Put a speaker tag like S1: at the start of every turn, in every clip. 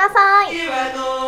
S1: ださい。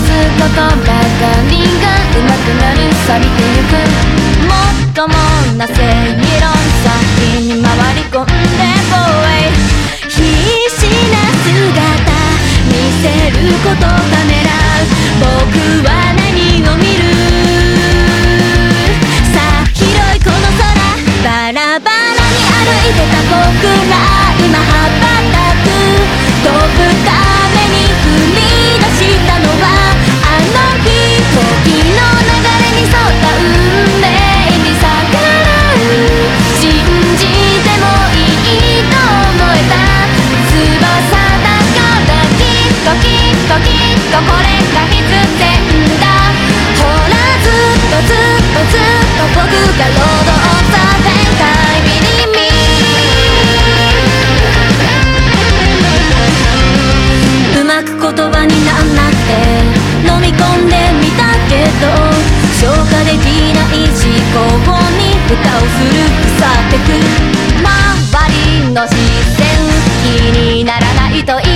S2: すこ
S3: と
S4: ば
S2: かり
S3: がうま
S2: くなる
S4: 錆びてゆくもっともな正義論先に回り込んでボーイ。必死な姿見せることが狙う僕は何を見る。さあ広いこの空バラバラに歩いてた僕ら。ほらずっとずっとずっと僕がロードオブザ天体ビリうまく言葉になんなくて。飲み込んでみたけど消化できない思考に蓋をする腐ってく。ま周りの視線。気にならないといい。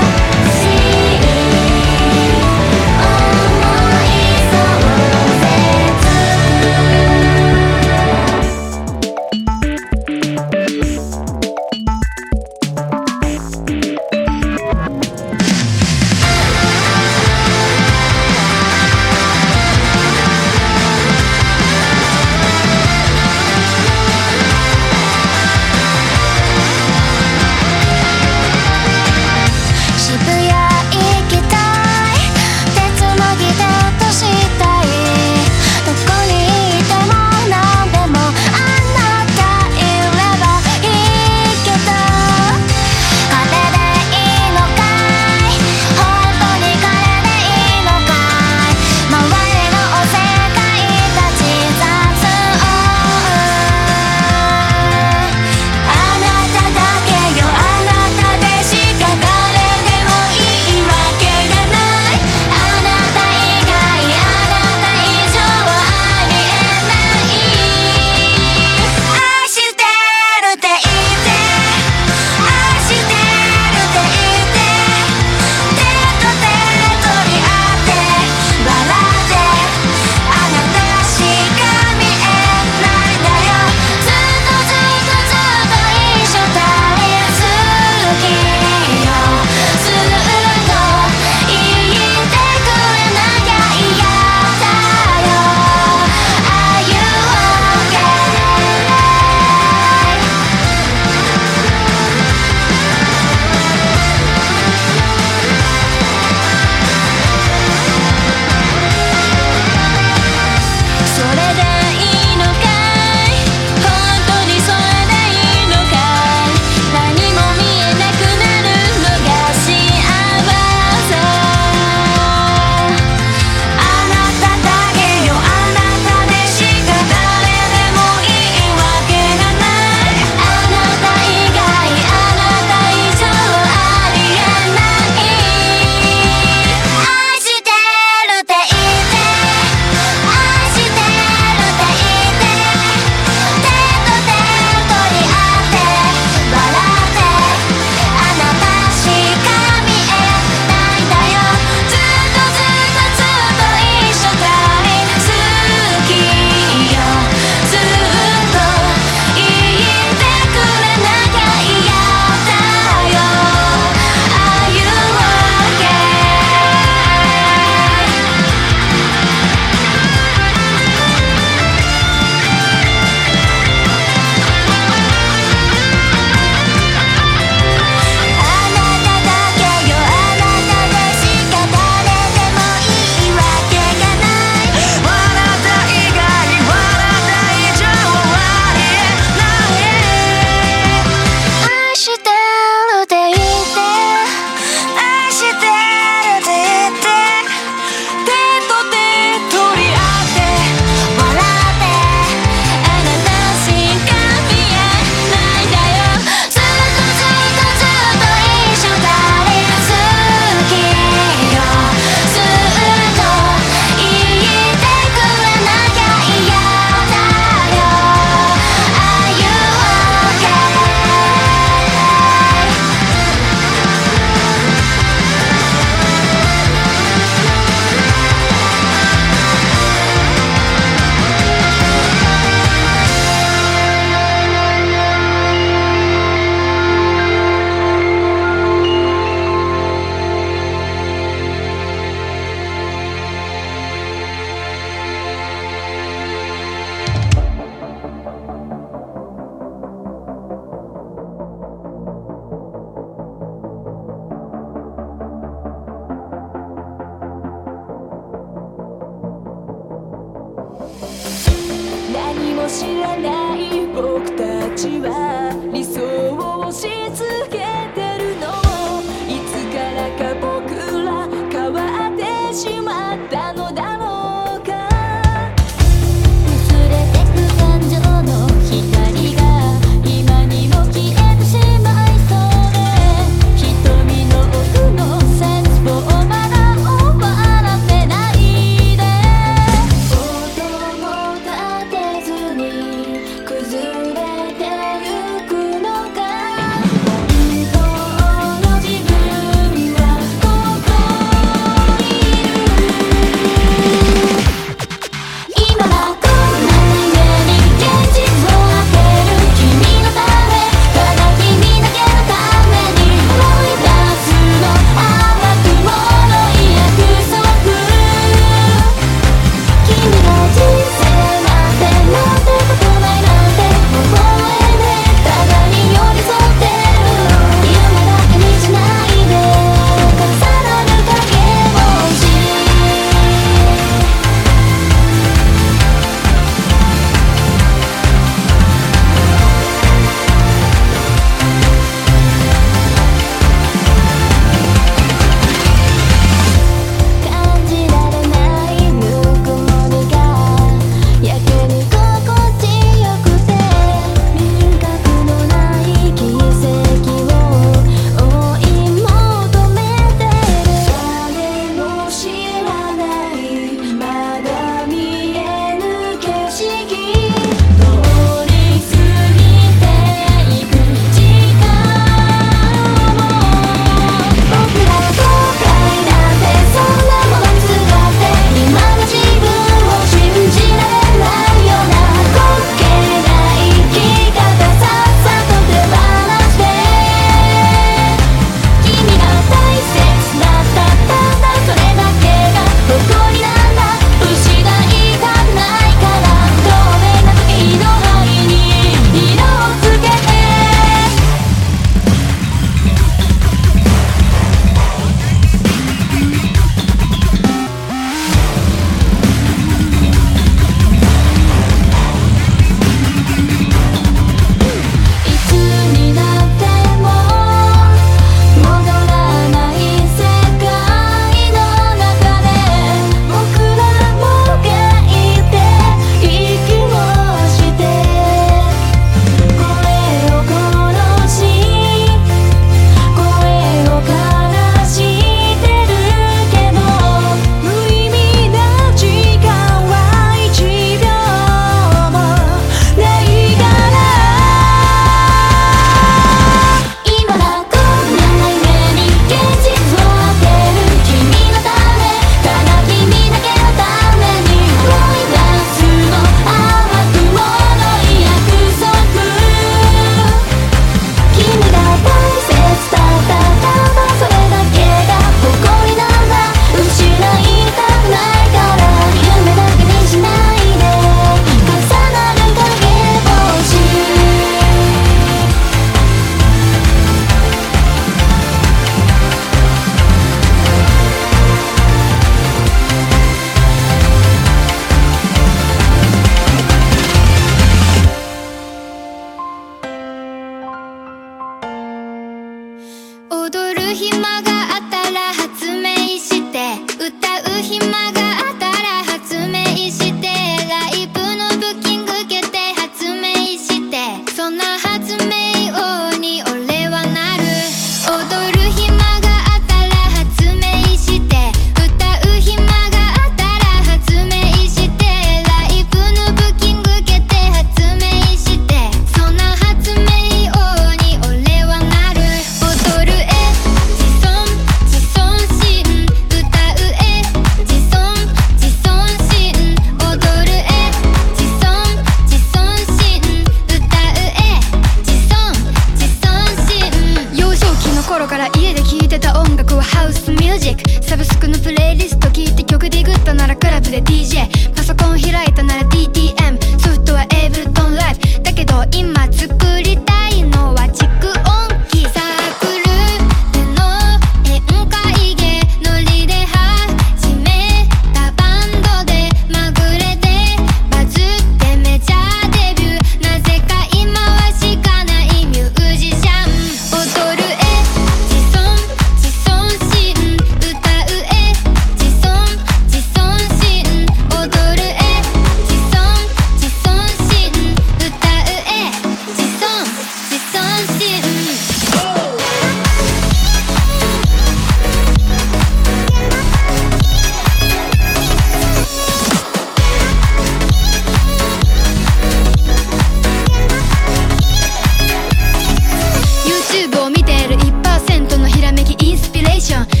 S4: tiens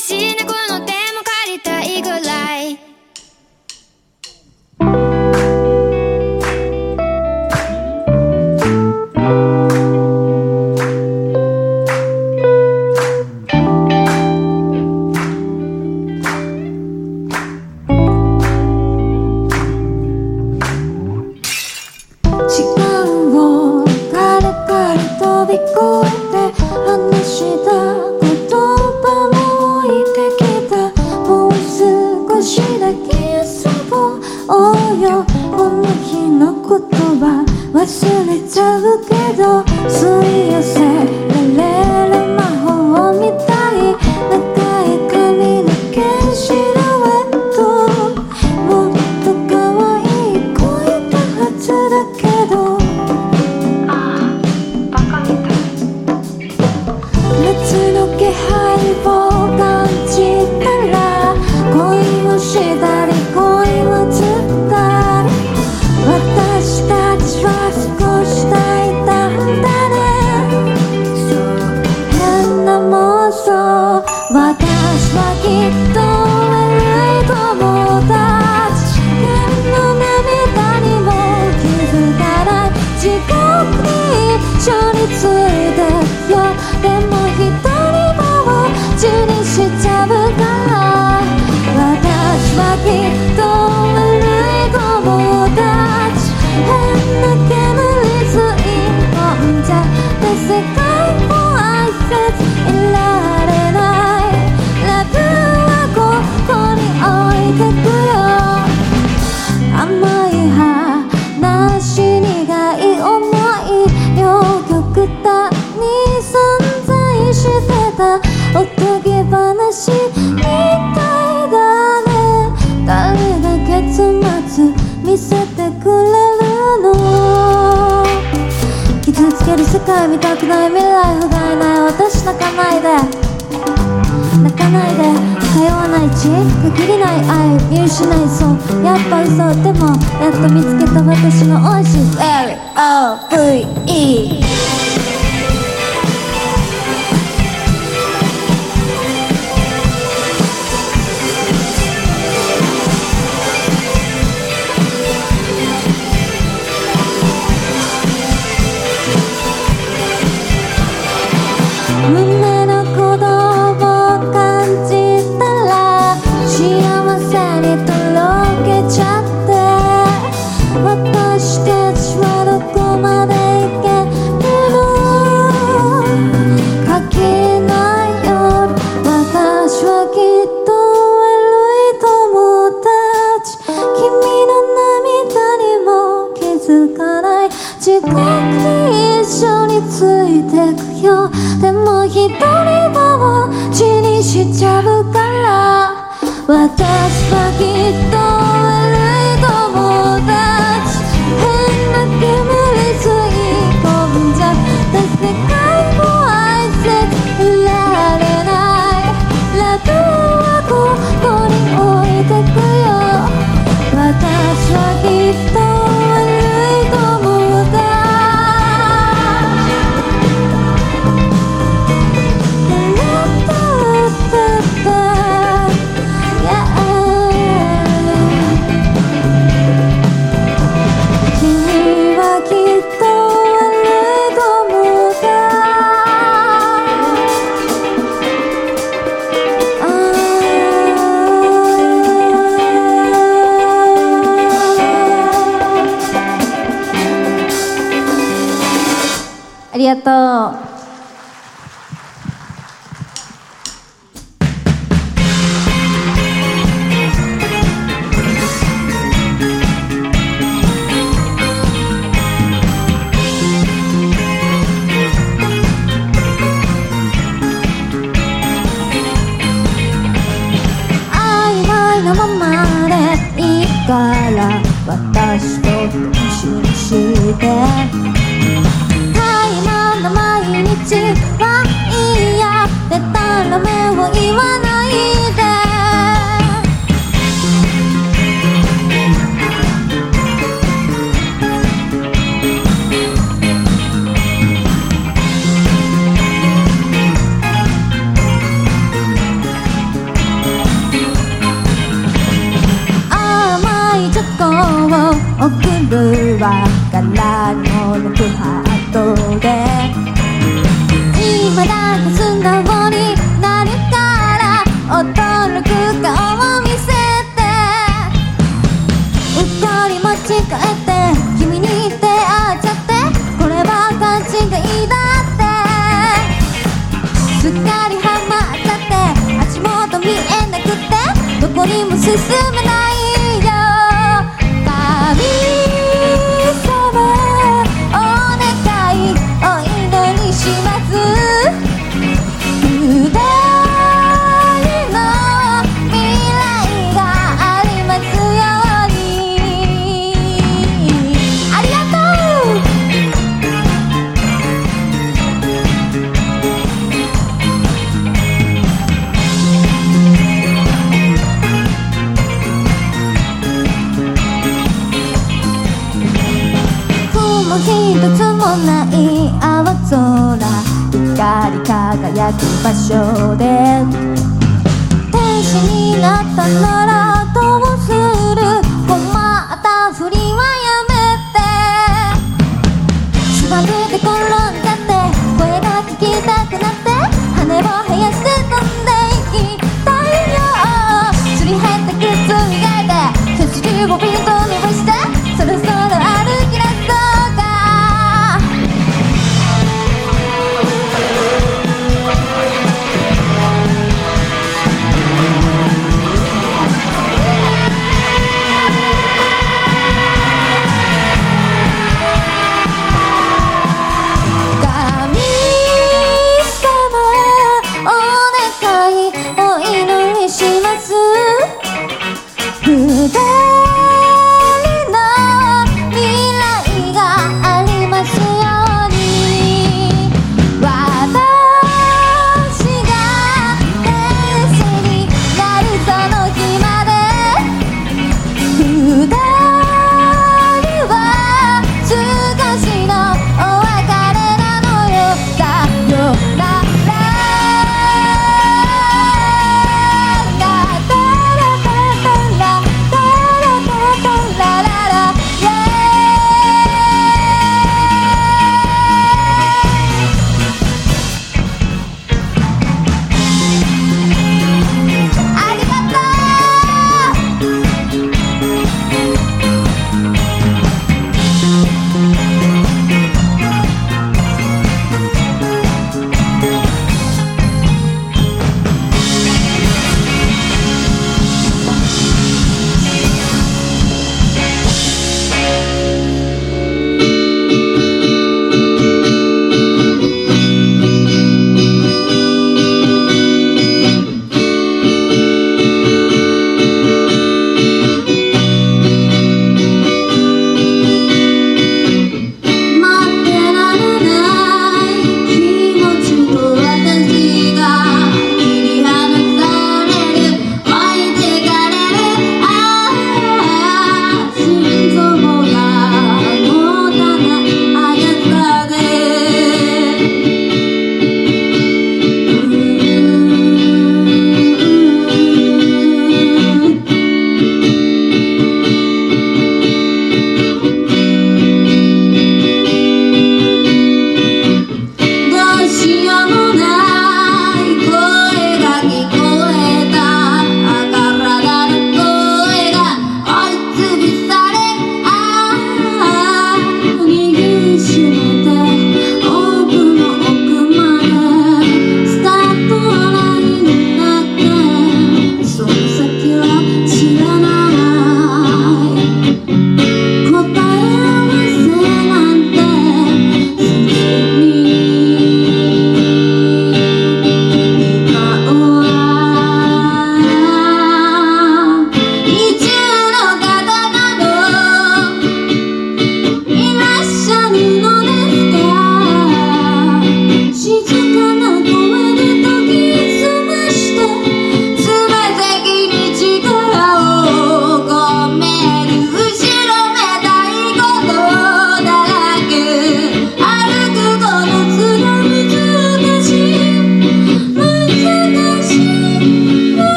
S4: しい
S5: ねこの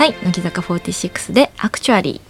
S4: ださい。
S6: 乃木坂46でアクチュアリー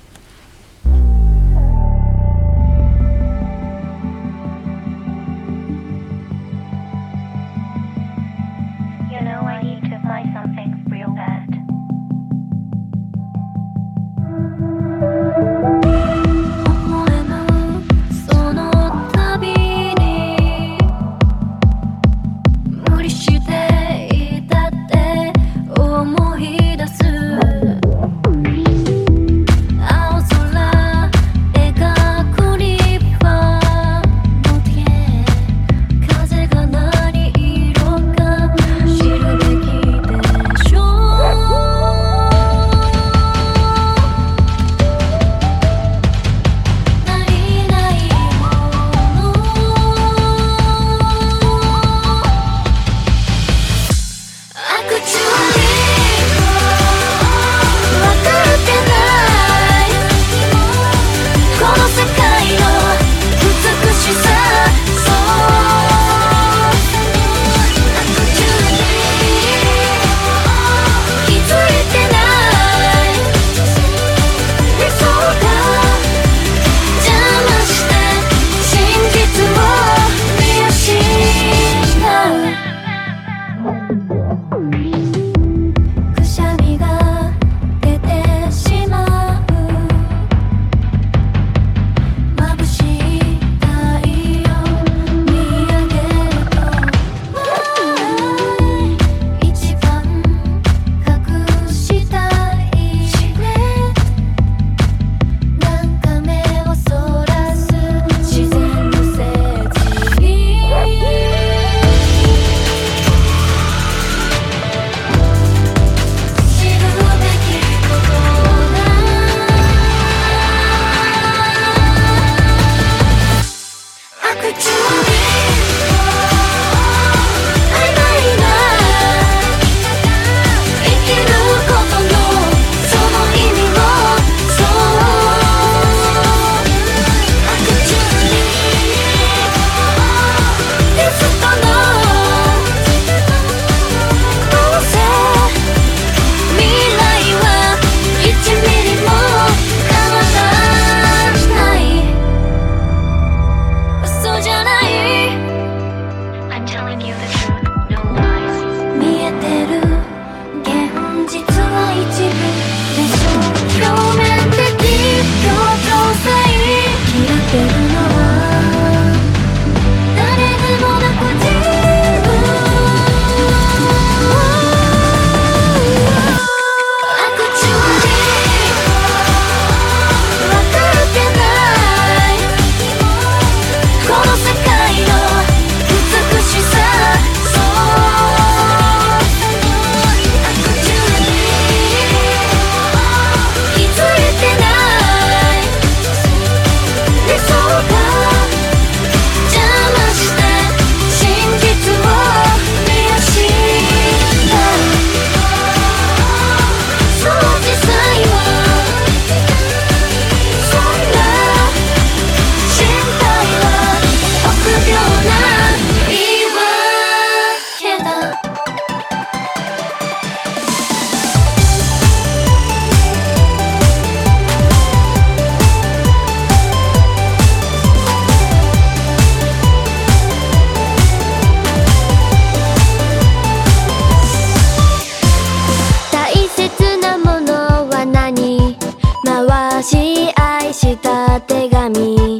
S4: し愛した
S7: 手紙。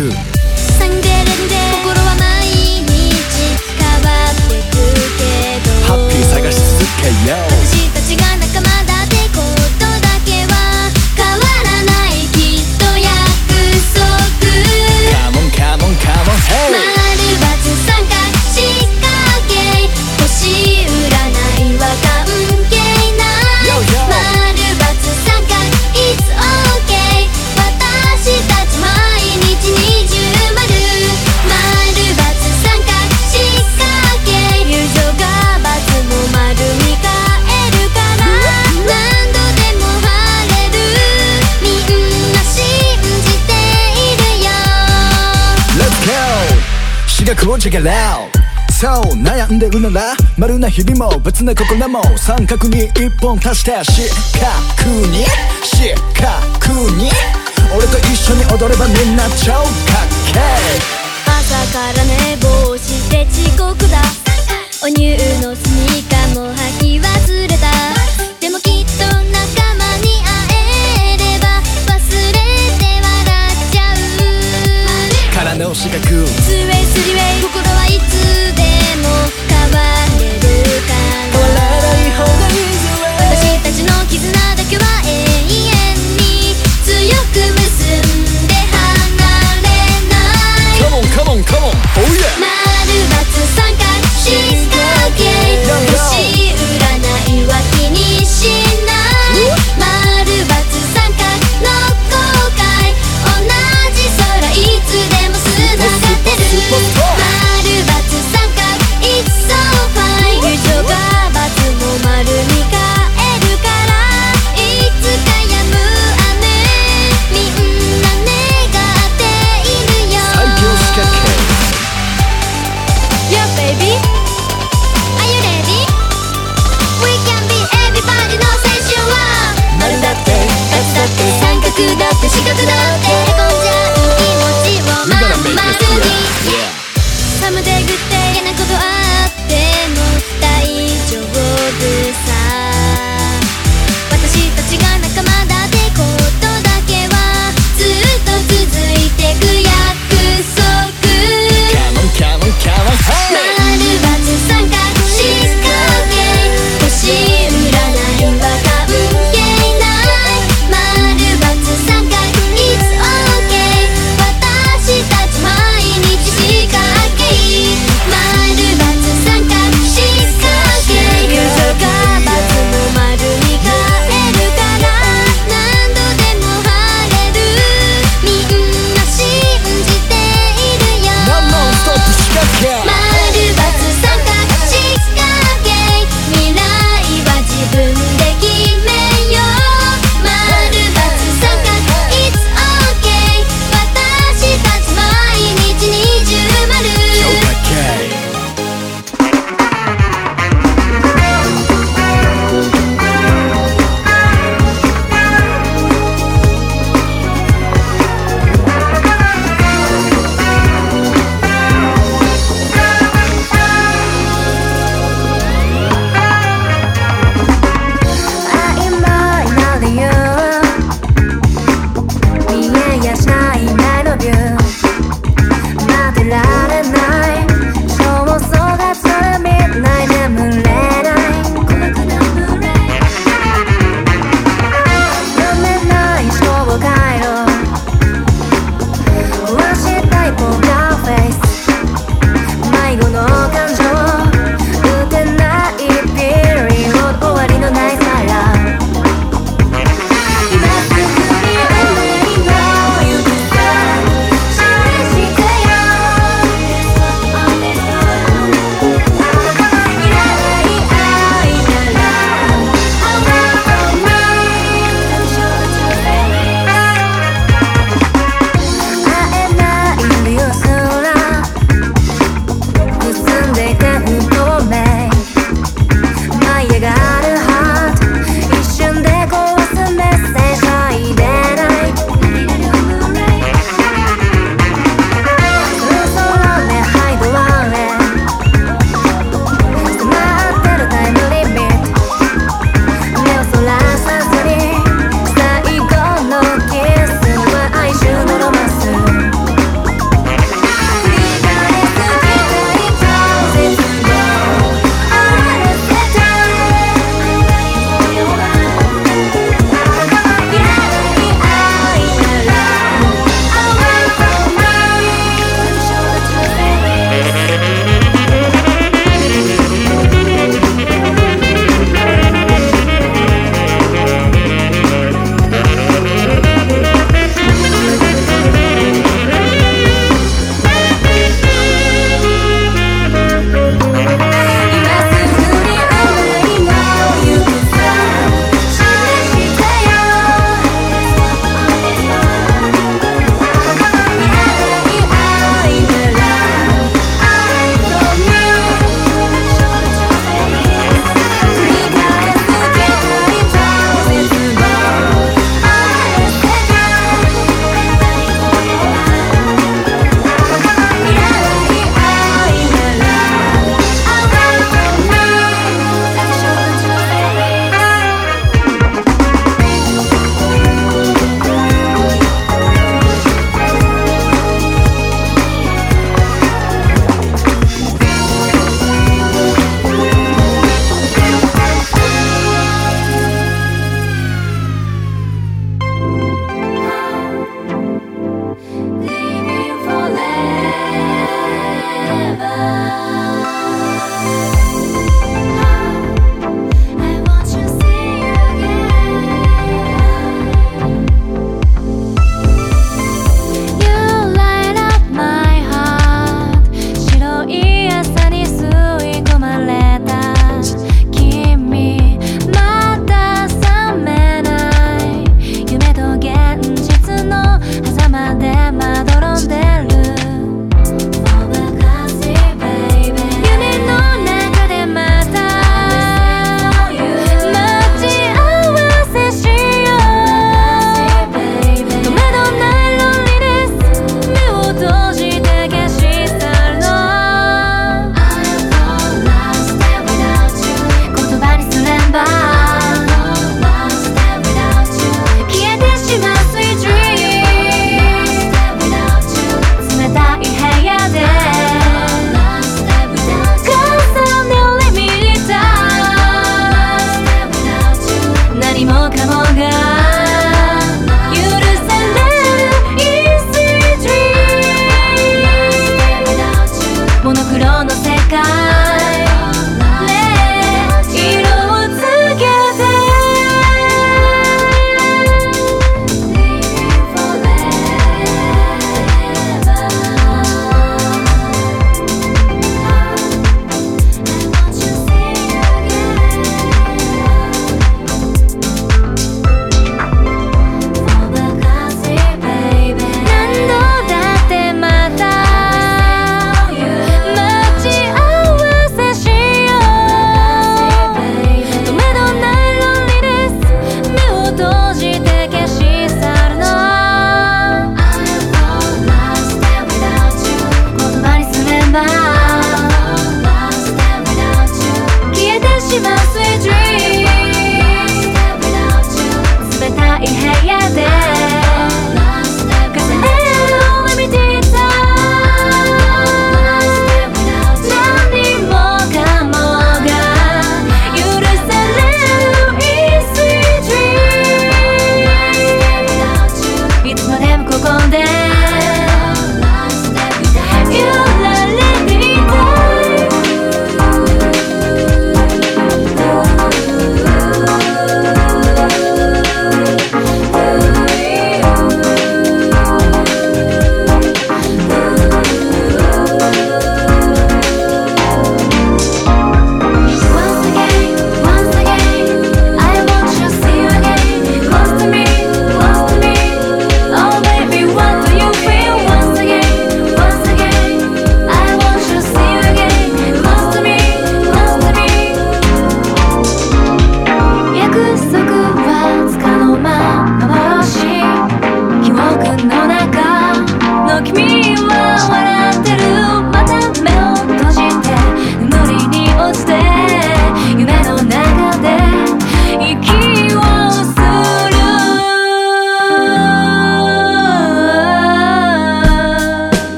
S7: Two. check it out そう悩んでるなら丸な日々も別な心も三角に一本足して四角に四角に俺と一緒に踊ればみんな超かっけ
S4: 朝から寝坊して遅刻だお乳のスニーカーも履き忘れたでもきっと仲間に会えれば忘れて笑っちゃう
S7: からの四角
S4: 釣り心はいつでも変わ
S8: る。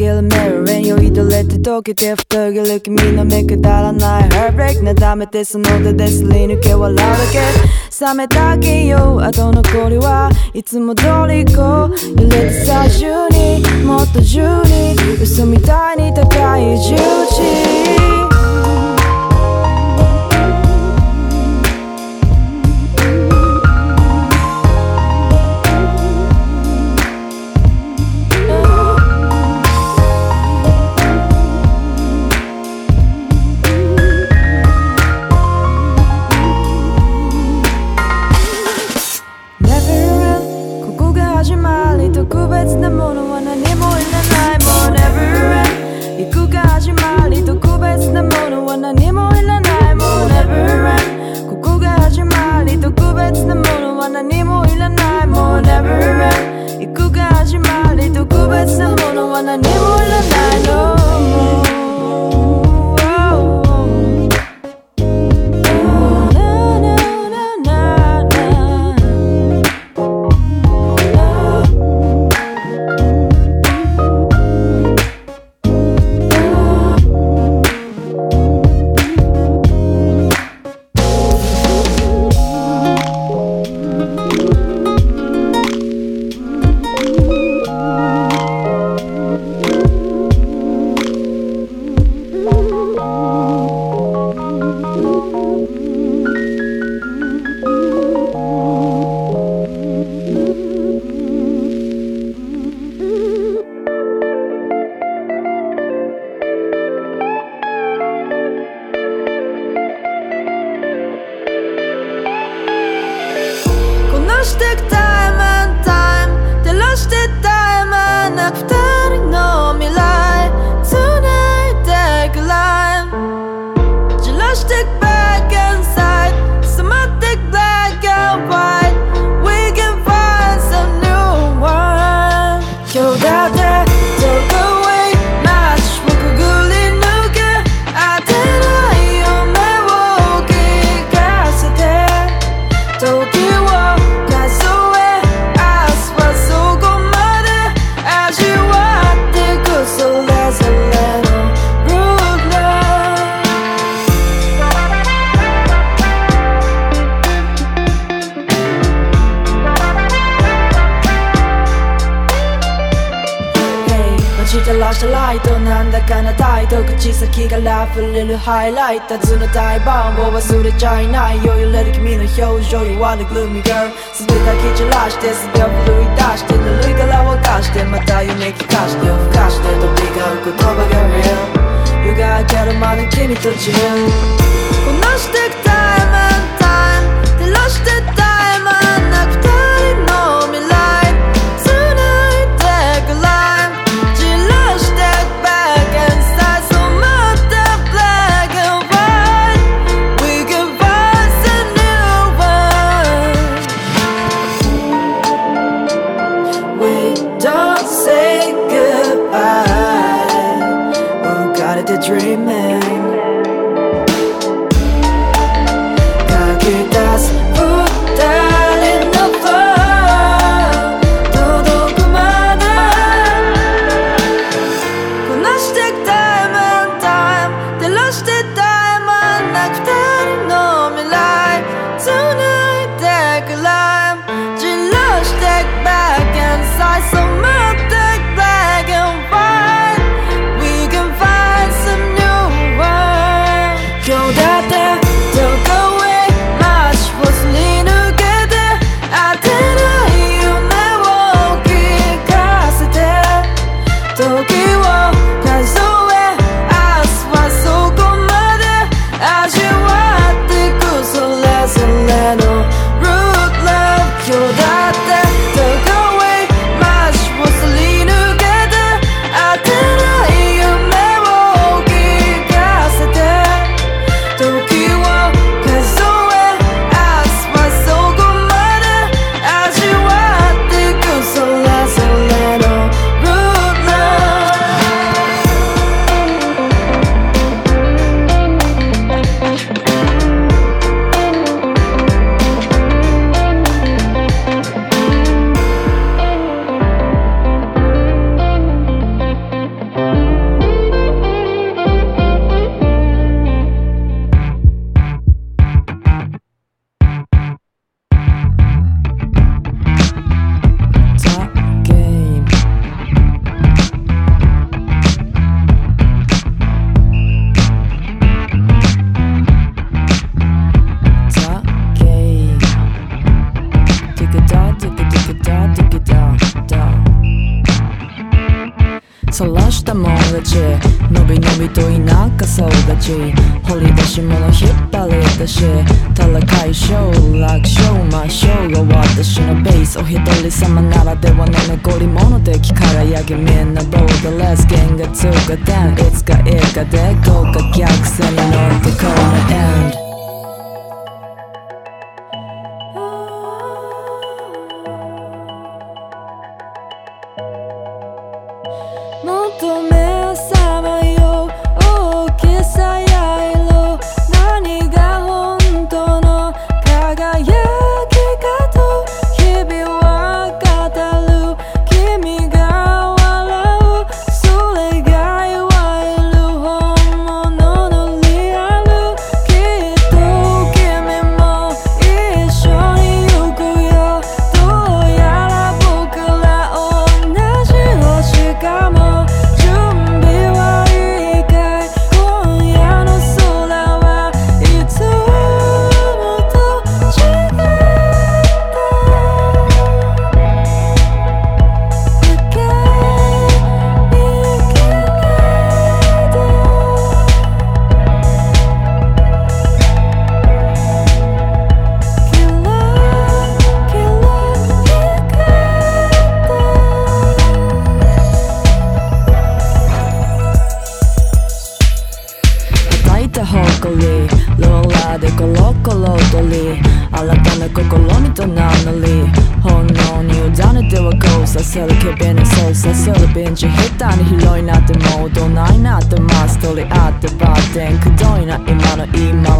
S8: げるメーれて溶けて太げる君の目くだらないハーブレイクなだめてその手ですり抜け笑うだけ冷めた金曜後残りはいつも通り行こう揺れてさ十二もっと十二嘘みたいに高い十字一口先がラフれるハイライターズの大バンを忘れちゃいない余裕れる君の。表情弱るグルミ girl すべてき散らして全てを奮い出してぬるいからを出してまた夢聞かしてふかして飛び交う言葉が見える湯が明けるまで君と自分こなしてきた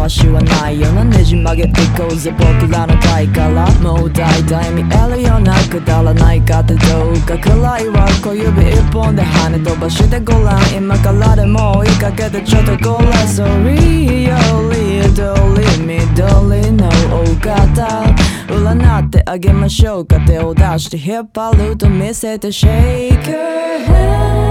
S9: 回しはないよ。なねじ曲げていこうぜ僕らの台から。もう大体見えるようなくだらないかってどうかくらいは小指一本で跳ね飛ばしてごらん今からでも追いかけてちょっとごらん Sorry よりどり緑の大方占ってあげましょう。か手を出して引っ張ると見せて Shake your head「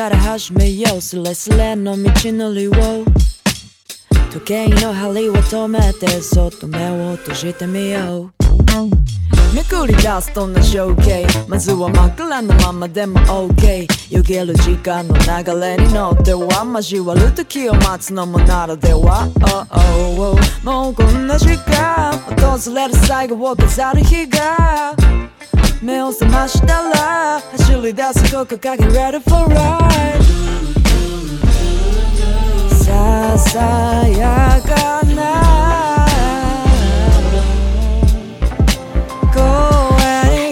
S9: から始めようスレスレの道のりを時計の針を止めてそっと目を閉じてみようめくり出すとな情景まずは真っ暗なままでも OK よける時間の流れに乗っては交わる時を待つのもならでは、oh, oh, oh もうこんな時間訪れる最後を飾る日が目を覚ましたら走り出すここかけ Ready for ride. ささやかな声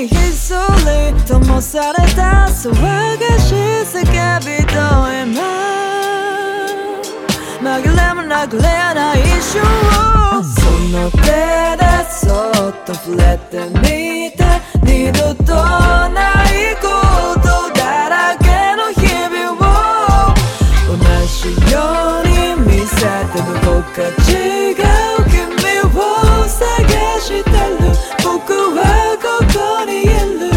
S9: にひっそり灯された騒がしい叫びと今紛れもなくレアな一瞬をその手でそっと触れてみて二度とないことか違う君を探してる。僕はここにいる。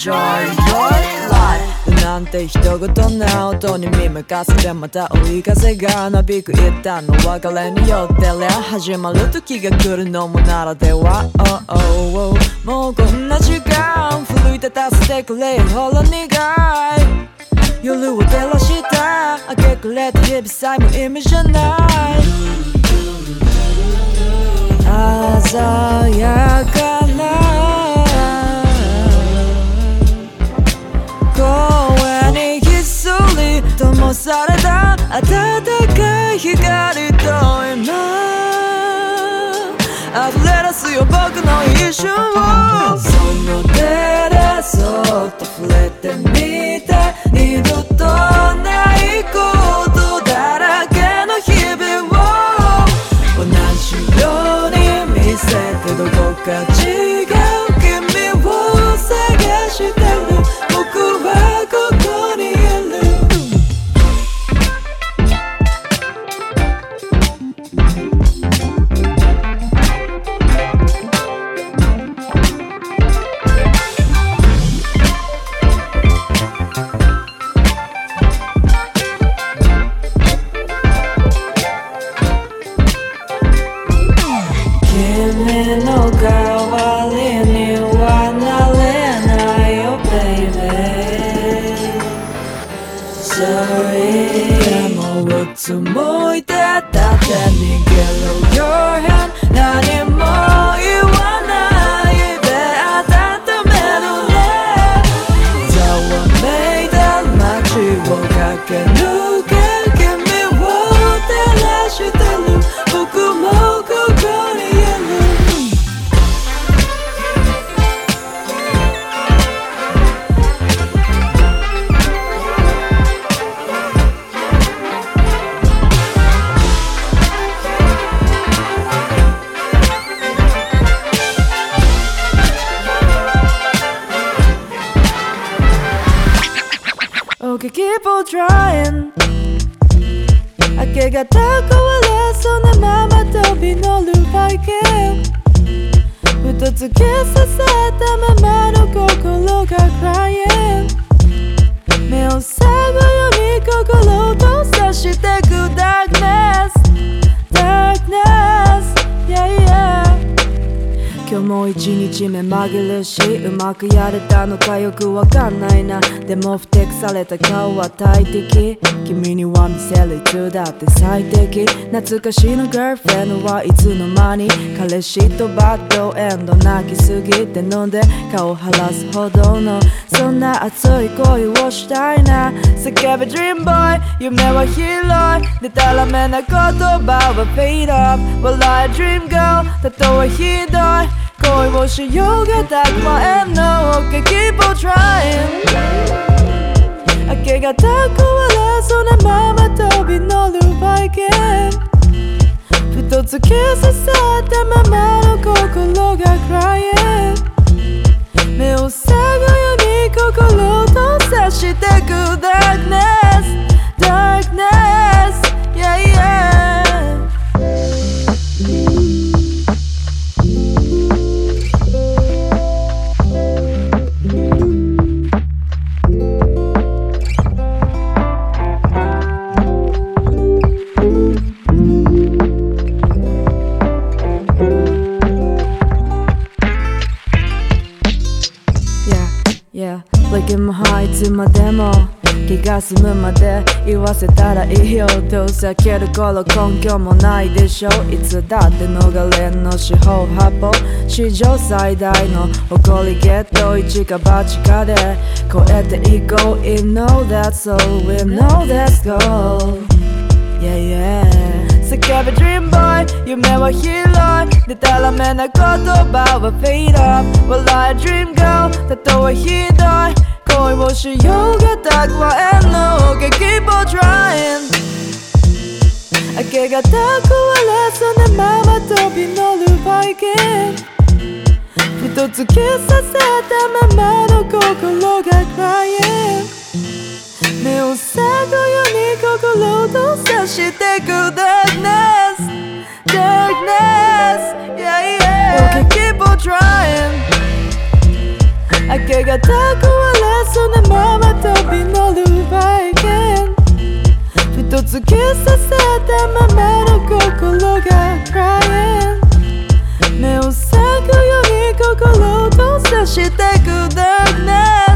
S9: Enjoy. なんて一言な音に耳かせてまた追い風がなびく一旦の別れによって。りゃ始まる時が来るのもならでは、oh, oh, oh もうこんな時間奮い立たせてくれほろ苦い。夜を照らした明け暮れた日々さえも意味じゃない。鮮やすよ僕の一生その手でそっと触れてみまくやれたのかよくわかんないな。でもふてくされた顔は大敵。君には見せるいつだって最適。懐かしの girlfriend はいつの間に彼氏とバッドエンド泣きすぎて飲んで顔を晴らすほどの。そんな熱い恋をしたいな。叫べ dream boy 夢は広い。でたらめな言葉は fade up 笑え dream girl たとえひどい。恋をしようがたくまえんの Okay keep on trying 明け方壊れそうなまま飛び乗るバイキン。ふと突き刺さったままの心が crying 目を塞ぐように心を閉ざしてく darkness darkness 避ける頃根拠もないでしょいつだって逃れんの四方八方史上最大の誇りゲット一か八かで超えていこう You know that's all we know that's gold Yeah yeah 叫べ Dream Boy 夢は広いでたらめな言葉は Fade up 笑え Dream Girl たとえひどい恋をしようが蓄えんの Okay keep on trying 明け方壊れそうなまま飛び乗るバイキンふと突き刺さったままの心が crying 目を塞ぐように心を閉ざしてく darkness darkness yeah yeah. Okay keep on trying. 明け方壊れそうなまま飛び乗るバイキンふと突き刺さったままの心が crying 目を裂くように心を閉ざしてく
S1: だな
S10: い。